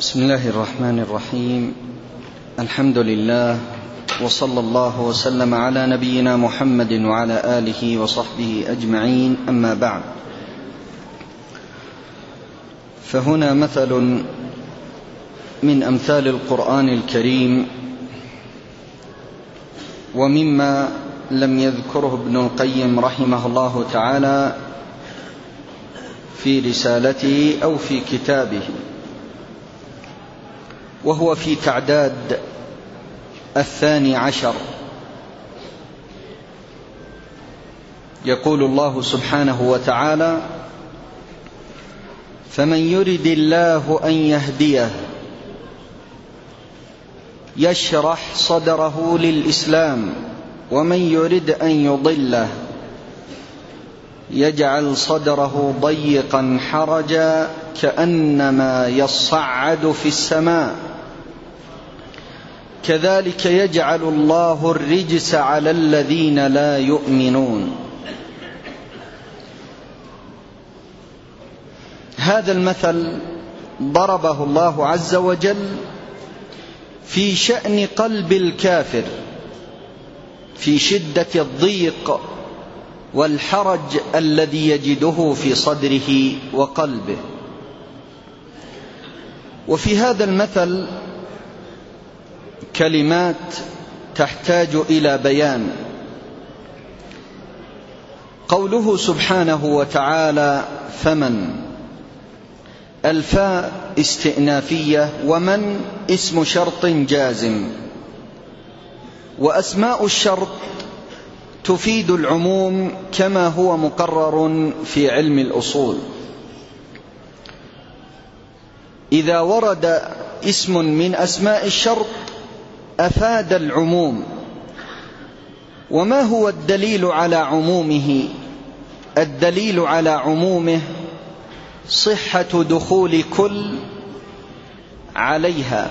بسم الله الرحمن الرحيم. الحمد لله وصلى الله وسلم على نبينا محمد وعلى آله وصحبه أجمعين أما بعد. فهنا مثل من أمثال القرآن الكريم ومما لم يذكره ابن القيم رحمه الله تعالى في رسالته أو في كتابه. وهو في تعداد الثاني عشر. يقول الله سبحانه وتعالى فمن يرد الله أن يهديه يشرح صدره للإسلام ومن يرد أن يضله يجعل صدره ضيقا حرجا كأنما يصعد في السماء. كذلك يجعل الله الرجس على الذين لا يؤمنون. هذا المثل ضربه الله عز وجل في شأن قلب الكافر في شدة الضيق والحرج الذي يجده في صدره وقلبه. وفي هذا المثل كلمات تحتاج إلى بيان. قوله سبحانه وتعالى فمن؟ الفاء استئنافية ومن؟ اسم شرط جازم. وأسماء الشرط تفيد العموم كما هو مقرر في علم الأصول. إذا ورد اسم من أسماء الشرط أفاد العموم. وما هو الدليل على عمومه؟ الدليل على عمومه صحة دخول كل عليها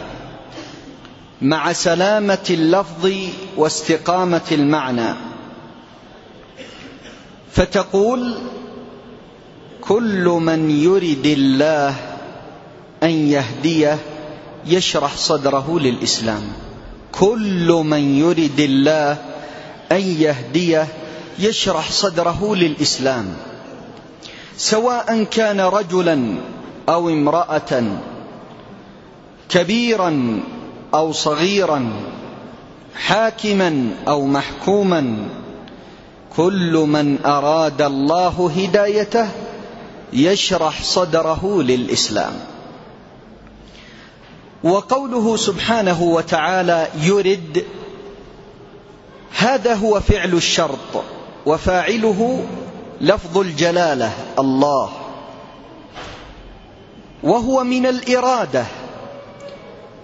مع سلامة اللفظ واستقامة المعنى. فتقول كل من يرد الله أن يهديه يشرح صدره للإسلام. كل من يرد الله أن يهديه يشرح صدره للإسلام. سواء كان رجلا أو امرأة كبيرا أو صغيرا حاكما أو محكوما كل من أراد الله هدايته يشرح صدره للإسلام. وقوله سبحانه وتعالى يرد هذا هو فعل الشرط وفاعله لفظ الجلالة الله. وهو من الإرادة.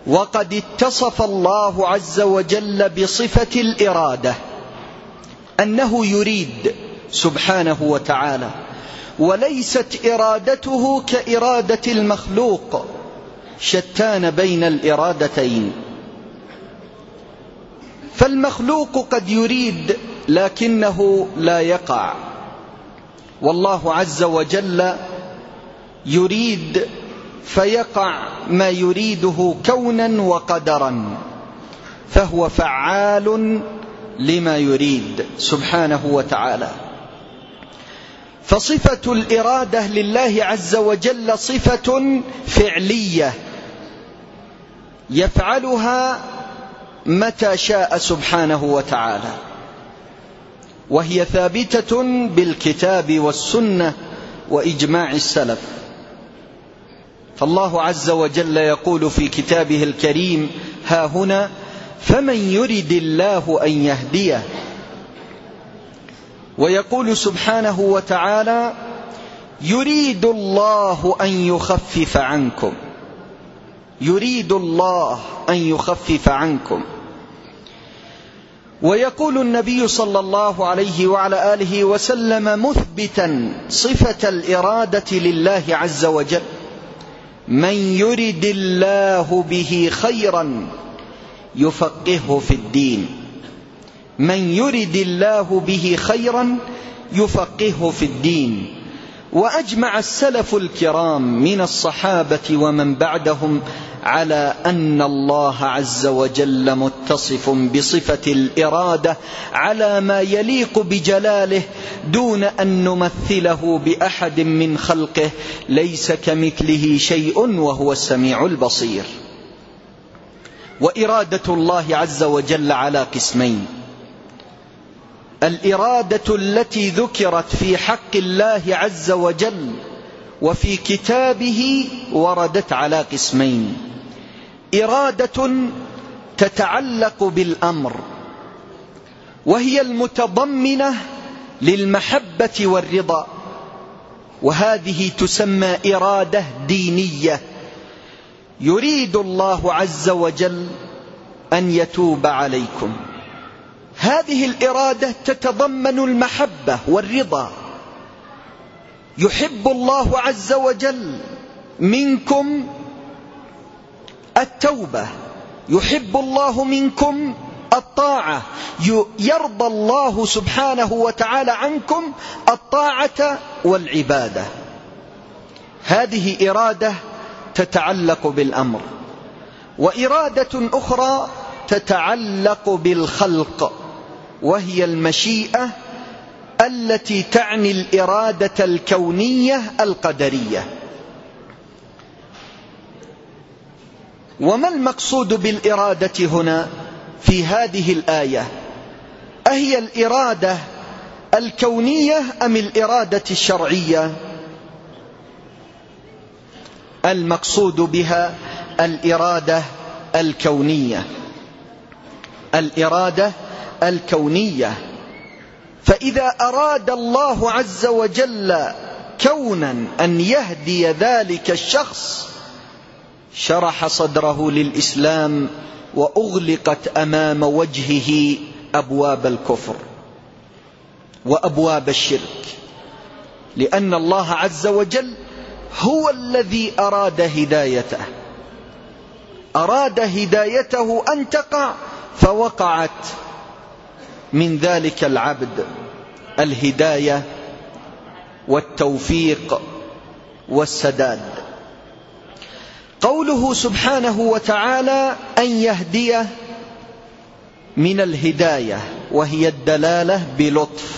وقد اتصف الله عز وجل بصفة الإرادة أنه يريد سبحانه وتعالى وليست إرادته كإرادة المخلوق. شتان بين الإرادتين. فالمخلوق قد يريد لكنه لا يقع. والله عز وجل يريد فيقع ما يريده كونا وقدرا فهو فعال لما يريد سبحانه وتعالى. فصفة الإرادة لله عز وجل صفة فعلية يفعلها متى شاء سبحانه وتعالى. وهي ثابتة بالكتاب والسنة وإجماع السلف. فالله عز وجل يقول في كتابه الكريم ها هنا فمن يرد الله أن يهديه؟ ويقول سبحانه وتعالى يريد الله أن يخفف عنكم. يريد الله أن يخفف عنكم. ويقول النبي صلى الله عليه وعلى آله وسلم مثبتا صفة الإرادة لله عز وجل من يرد الله به خيرا يفقهه في الدين. من يرد الله به خيرا يفقهه في الدين. وأجمع السلف الكرام من الصحابة ومن بعدهم على أن الله عز وجل متصف بصفة الإرادة على ما يليق بجلاله دون أن نمثله بأحد من خلقه. ليس كمثله شيء وهو السميع البصير. وإرادة الله عز وجل على قسمين. الإرادة التي ذكرت في حق الله عز وجل وفي كتابه وردت على قسمين. إرادة تتعلق بالأمر وهي المتضمنة للمحبة والرضا وهذه تسمى إرادة دينية. يريد الله عز وجل أن يتوب عليكم. هذه الإرادة تتضمن المحبة والرضا. يحب الله عز وجل منكم التوبة. يحب الله منكم الطاعة. يرضى الله سبحانه وتعالى عنكم الطاعة والعبادة. هذه إرادة تتعلق بالأمر. وإرادة أخرى تتعلق بالخلق. وهي المشيئة التي تعني الإرادة الكونية القدرية. وما المقصود بالإرادة هنا في هذه الآية؟ أهي الإرادة الكونية أم الإرادة الشرعية؟ المقصود بها الإرادة الكونية. الإرادة الكونية. فإذا أراد الله عز وجل كونا أن يهدي ذلك الشخص شرح صدره للإسلام وأغلقت أمام وجهه أبواب الكفر وأبواب الشرك لأن الله عز وجل هو الذي أراد هدايته أراد هدايته أن تقع فوقعت من ذلك العبد الهداية والتوفيق والسداد. قوله سبحانه وتعالى أن يهدي من الهداية وهي الدلالة بلطف.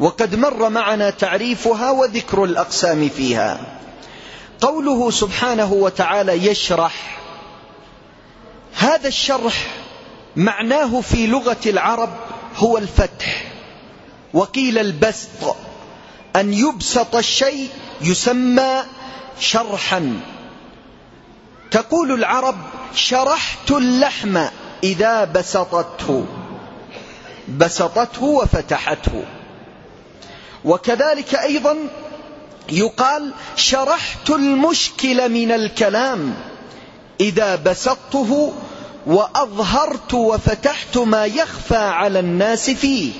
وقد مر معنا تعريفها وذكر الأقسام فيها. قوله سبحانه وتعالى يشرح. هذا الشرح معناه في لغة العرب هو الفتح. وقيل البسط. أن يبسط الشيء يسمى شرحا. تقول العرب شرحت اللحم إذا بسطته. بسطته وفتحته. وكذلك أيضا يقال شرحت المشكل من الكلام إذا بسطته وأظهرت وفتحت ما يخفى على الناس فيه.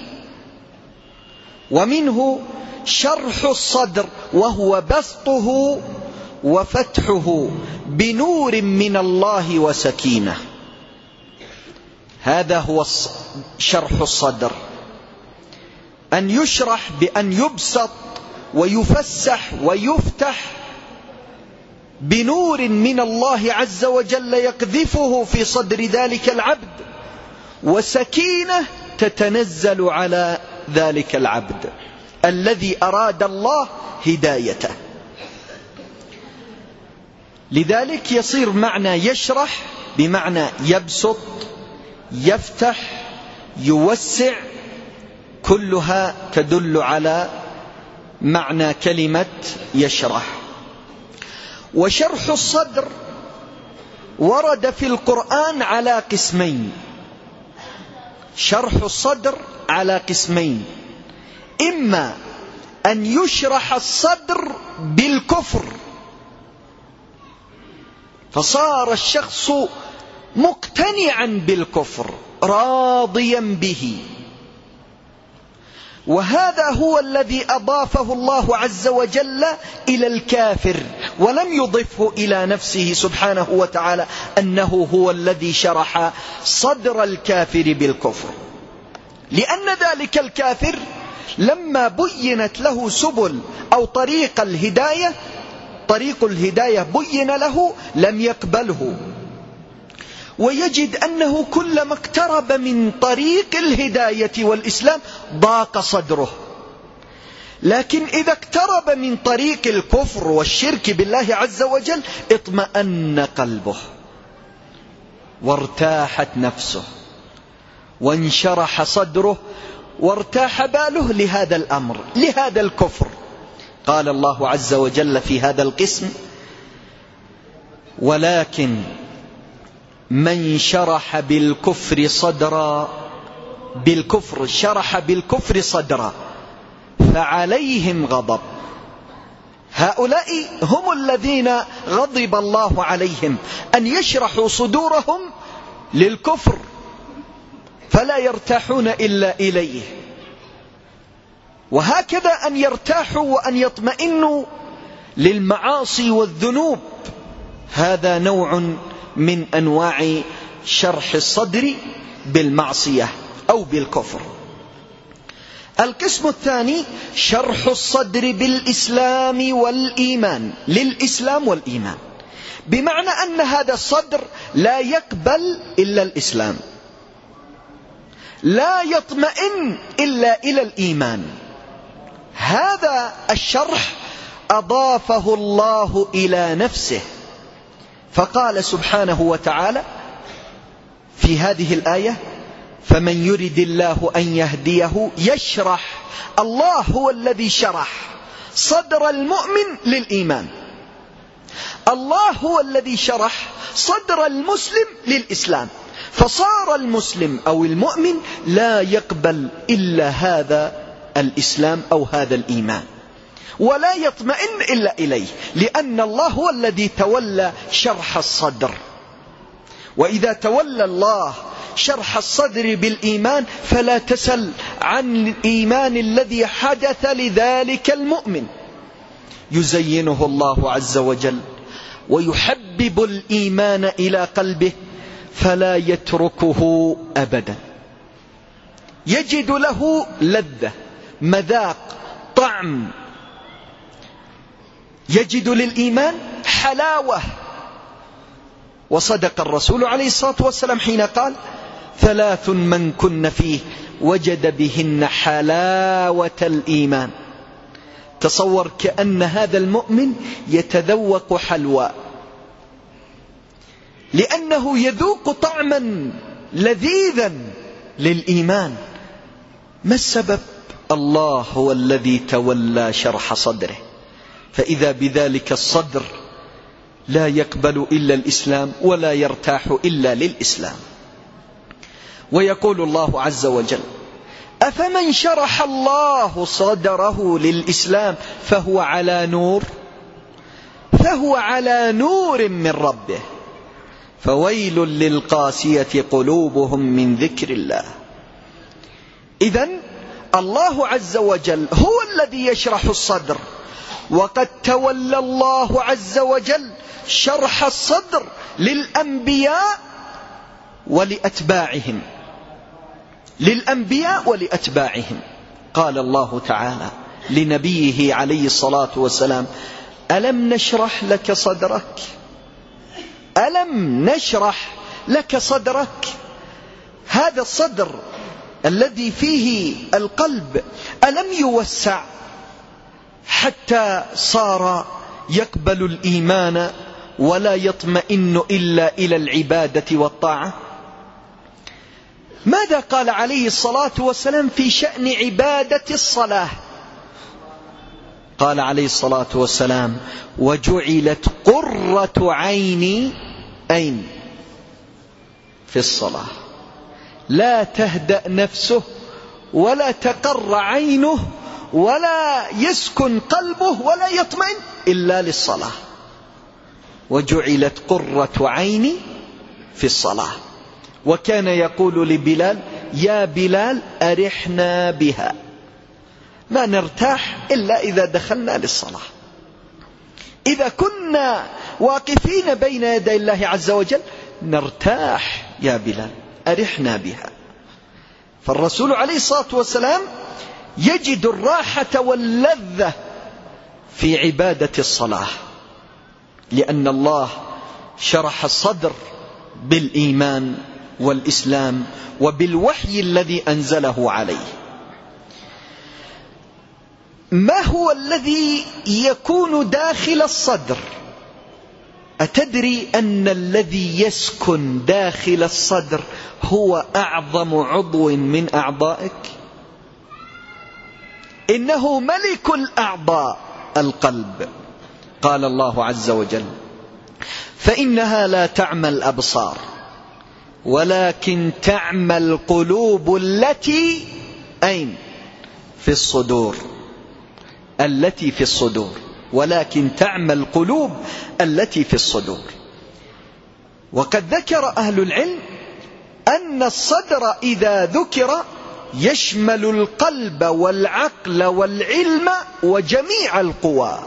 ومنه شرح الصدر وهو بسطه وفتحه بنور من الله وسكينة. هذا هو شرح الصدر. أن يشرح بأن يبسط ويفسح ويفتح بنور من الله عز وجل يقذفه في صدر ذلك العبد وسكينة تتنزل على ذلك العبد الذي أراد الله هدايته. لذلك يصير معنى يشرح بمعنى يبسط يفتح يوسع كلها تدل على معنى كلمة يشرح. وشرح الصدر ورد في القرآن على قسمين. شرح الصدر على قسمين. إما أن يشرح الصدر بالكفر. فصار الشخص مقتنعا بالكفر راضيا به. وهذا هو الذي أضافه الله عز وجل إلى الكافر ولم يضفه إلى نفسه سبحانه وتعالى أنه هو الذي شرح صدر الكافر بالكفر. لأن ذلك الكافر لما بينت له سبل أو طريق الهداية طريق الهداية بين له لم يقبله. ويجد أنه كلما اقترب من طريق الهداية والإسلام ضاق صدره. لكن إذا اقترب من طريق الكفر والشرك بالله عز وجل اطمأن قلبه. وارتاحت نفسه. وانشرح صدره. وارتاح باله لهذا الأمر لهذا الكفر. قال الله عز وجل في هذا القسم ولكن من شرح بالكفر صدرا بالكفر شرح بالكفر صدرا فعليهم غضب. هؤلاء هم الذين غضب الله عليهم أن يشرحوا صدورهم للكفر فلا يرتاحون إلا إليه. وهكذا أن يرتاحوا وأن يطمئنوا للمعاصي والذنوب. هذا نوع من أنواع شرح الصدر بالمعصية أو بالكفر. القسم الثاني شرح الصدر بالإسلام والإيمان. للإسلام والإيمان. بمعنى أن هذا الصدر لا يقبل إلا الإسلام. لا يطمئن إلا إلى الإيمان. هذا الشرح أضافه الله إلى نفسه. فقال سبحانه وتعالى في هذه الآية فمن يرد الله أن يهديه يشرح. الله هو الذي شرح صدر المؤمن للإيمان. الله هو الذي شرح صدر المسلم للإسلام. فصار المسلم أو المؤمن لا يقبل إلا هذا الإسلام أو هذا الإيمان. ولا يطمئن إلا إليه لأن الله هو الذي تولى شرح الصدر. وإذا تولى الله شرح الصدر بالإيمان فلا تسل عن الإيمان الذي حدث لذلك المؤمن. يزينه الله عز وجل ويحبب الإيمان إلى قلبه فلا يتركه أبدا. يجد له لذة. مذاق طعم. يجد للإيمان حلاوة. وصدق الرسول عليه الصلاة والسلام حين قال ثلاث من كن فيه وجد بهن حلاوة الإيمان. تصور كأن هذا المؤمن يتذوق حلوى. لأنه يذوق طعما لذيذا للإيمان. ما السبب؟ الله هو الذي تولى شرح صدره. فإذا بذلك الصدر لا يقبل إلا الإسلام ولا يرتاح إلا للإسلام. ويقول الله عز وجل أفمن شرح الله صدره للإسلام فهو على نور؟ فهو على نور من ربه. فويل للقاسية قلوبهم من ذكر الله. إذا الله عز وجل هو الذي يشرح الصدر. وقد تولى الله عز وجل شرح الصدر للأنبياء ولأتباعهم. للأنبياء ولأتباعهم. قال الله تعالى لنبيه عليه الصلاة والسلام ألم نشرح لك صدرك؟ ألم نشرح لك صدرك؟ هذا الصدر الذي فيه القلب ألم يوسع حتى صار يقبل الإيمان ولا يطمئن إلا إلى العبادة والطاعة؟ ماذا قال عليه الصلاة والسلام في شأن عبادة الصلاة؟ قال عليه الصلاة والسلام وجعلت قرة عيني أين؟ في الصلاة. لا تهدأ نفسه ولا تقر عينه ولا يسكن قلبه ولا يطمئن إلا للصلاة. وجعلت قرة عيني في الصلاة. وكان يقول لبلال يا بلال أرحنا بها. ما نرتاح إلا إذا دخلنا للصلاة. إذا كنا واقفين بين يدي الله عز وجل نرتاح يا بلال. أرحنا بها. فالرسول عليه الصلاة والسلام يجد الراحة واللذة في عبادة الصلاة لأن الله شرح الصدر بالإيمان والإسلام وبالوحي الذي أنزله عليه. ما هو الذي يكون داخل الصدر؟ أتدري أن الذي يسكن داخل الصدر هو أعظم عضو من أعضائك؟ إنه ملك الأعضاء القلب. قال الله عز وجل فإنها لا تعمى الأبصار ولكن تعمى القلوب التي أين؟ في الصدور. التي في الصدور. ولكن تعمى القلوب التي في الصدور. وقد ذكر أهل العلم أن الصدر إذا ذكر يشمل القلب والعقل والعلم وجميع القوى.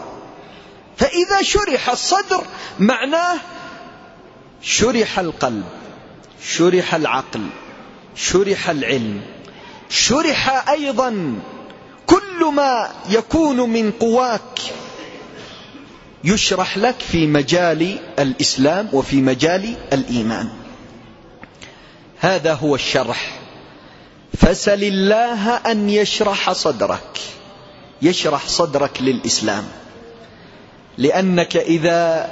فإذا شرح الصدر معناه شرح القلب شرح العقل شرح العلم شرح أيضا كل ما يكون من قواك يشرح لك في مجال الإسلام وفي مجال الإيمان. هذا هو الشرح. فسل الله أن يشرح صدرك. يشرح صدرك للإسلام. لأنك إذا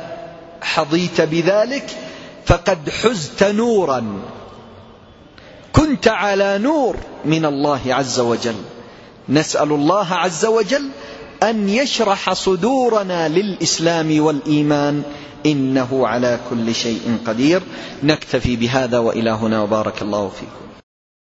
حظيت بذلك فقد حزت نورا. كنت على نور من الله عز وجل. نسأل الله عز وجل أن يشرح صدورنا للإسلام والإيمان. إنه على كل شيء قدير. نكتفي بهذا وإلى هنا. وبارك الله فيكم.